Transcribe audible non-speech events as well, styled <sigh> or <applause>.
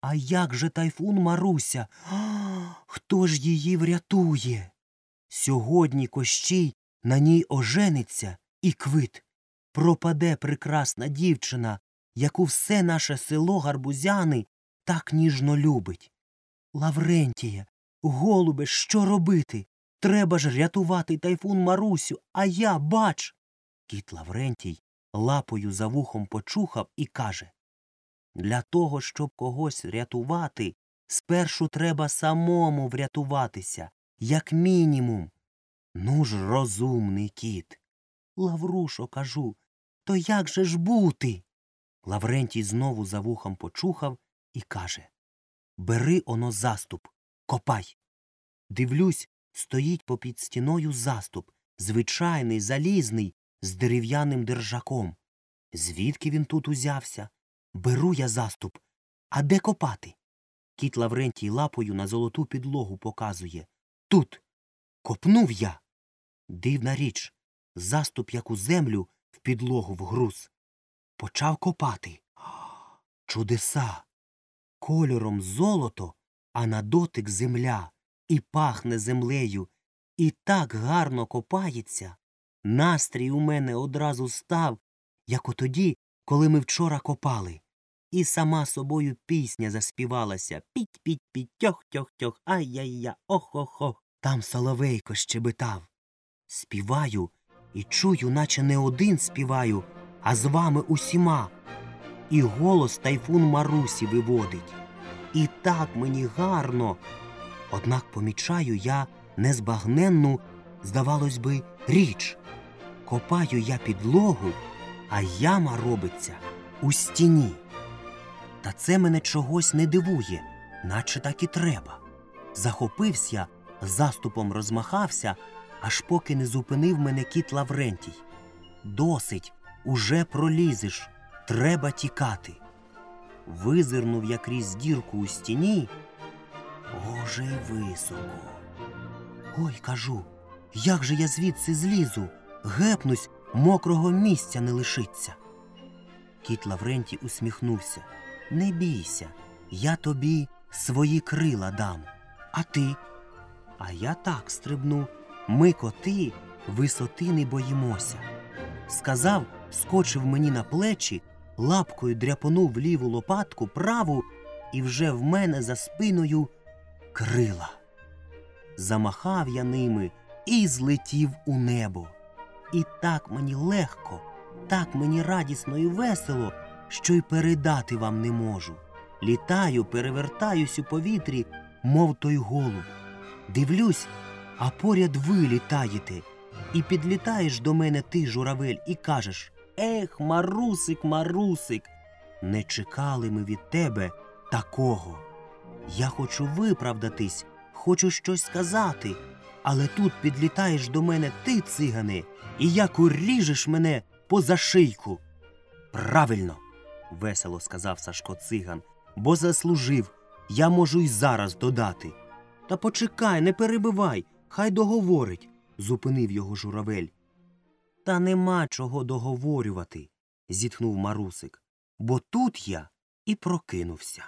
А як же тайфун Маруся? <gasps> Хто ж її врятує? Сьогодні Кощій на ній ожениться і квит. Пропаде прекрасна дівчина, яку все наше село гарбузяни так ніжно любить. Лаврентіє, голубе, що робити? Треба ж рятувати тайфун Марусю, а я, бач. Кіт Лаврентій лапою за вухом почухав і каже Для того, щоб когось рятувати, спершу треба самому врятуватися, як мінімум. Ну ж, розумний кіт. Лаврушо, кажу, то як же ж бути? Лаврентій знову за вухом почухав і каже Бери оно заступ, копай. Дивлюсь, стоїть попід стіною заступ, звичайний, залізний, з дерев'яним держаком. Звідки він тут узявся? Беру я заступ. А де копати? Кіт Лаврентій лапою на золоту підлогу показує. Тут. Копнув я. Дивна річ. Заступ, як у землю, в підлогу вгруз. Почав копати. Чудеса. Кольором золото, а на дотик земля, і пахне землею, і так гарно копається. Настрій у мене одразу став, як отоді, коли ми вчора копали. І сама собою пісня заспівалася піть піть піть тьох тьох тьох ай-яй-я, ох-ох-ох. Там соловейко щебетав. Співаю і чую, наче не один співаю, а з вами усіма. І голос тайфун Марусі виводить. І так мені гарно. Однак помічаю я незбагненну, здавалось би, річ. Копаю я підлогу, а яма робиться у стіні. Та це мене чогось не дивує, наче так і треба. Захопився, я, заступом розмахався, аж поки не зупинив мене кіт Лаврентій. Досить, уже пролізеш, треба тікати. Визирнув я крізь дірку у стіні. Боже високо. Ой, кажу, як же я звідси злізу, гепнусь, мокрого місця не лишиться. Кіт Лаврентій усміхнувся. Не бійся, я тобі свої крила дам. А ти? А я так стрибну. Ми, коти, висоти не боїмося. Сказав, скочив мені на плечі, лапкою дряпонув ліву лопатку праву, і вже в мене за спиною крила. Замахав я ними і злетів у небо. І так мені легко, так мені радісно і весело, що й передати вам не можу. Літаю, перевертаюсь у повітрі, мов той голуб. Дивлюсь, а поряд ви літаєте, і підлітаєш до мене ти, журавель, і кажеш Ех, марусик, марусик, не чекали ми від тебе такого. Я хочу виправдатись, хочу щось сказати, але тут підлітаєш до мене ти, цигане, і як уріжеш мене поза шийку. Правильно, весело сказав Сашко циган, бо заслужив. Я можу й зараз додати. Та почекай, не перебивай, хай договорить, зупинив його журавель. Та нема чого договорювати, зітхнув марусик, бо тут я і прокинувся.